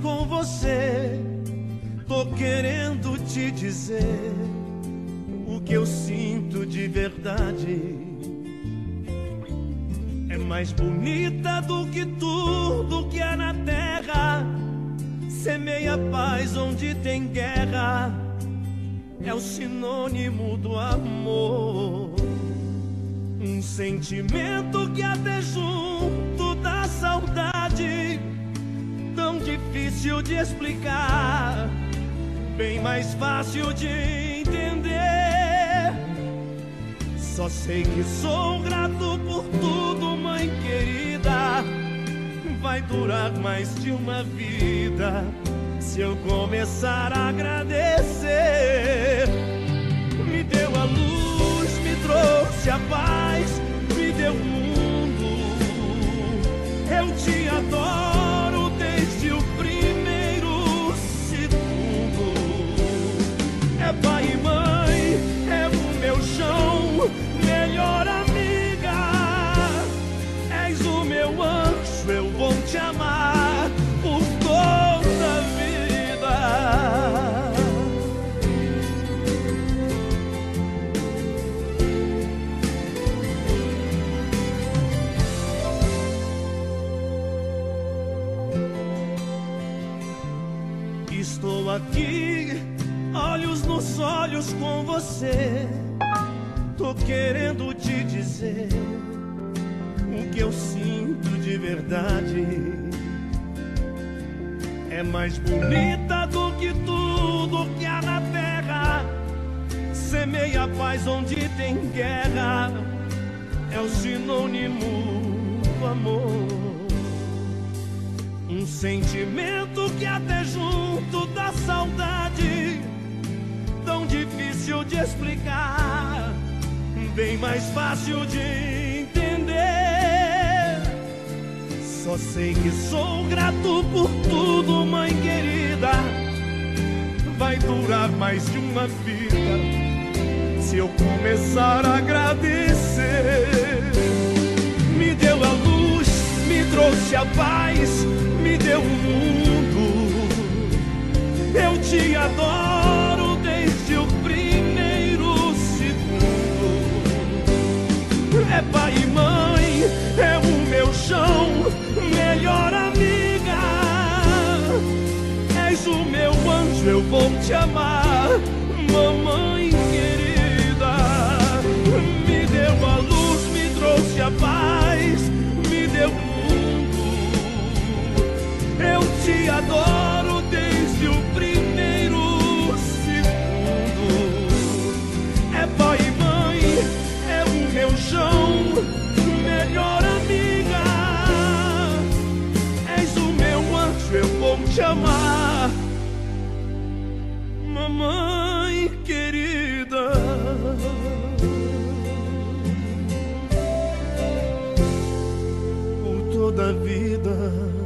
com você. Tô querendo te dizer o que eu sinto de verdade. É mais bonita do que tudo que há na terra. Semeia paz onde tem guerra. É o sinônimo do amor. Um sentimento que até junto difícil de explicar, bem mais fácil de entender. Só sei que sou grato por tudo, mãe querida. Vai durar mais de uma vida se eu começar a agradecer. Me deu a luz, me trouxe a paz, Estou aqui, olhos nos olhos com você. Tô querendo te dizer o que eu sinto de verdade. É mais bonita do que tudo que há na terra. Semeia paz onde tem guerra. É o sinônimo do amor. Um sentimento que até junto da saudade, tão difícil de explicar, bem mais fácil de entender. Só sei que sou grato por tudo, mãe querida. Vai durar mais de uma vida se eu começar a agradecer. Me deu a luz, me trouxe a paz, mundo. Eu te adoro desde o primeiro segundo. É pai e mãe, é o meu chão, melhor amiga. És o meu anjo, eu vou te amar, adoro desde o primeiro segundo. É pai e mãe, é o meu chão, melhor amiga. És o meu anjo, eu vou te amar, mamãe querida. Por toda a vida.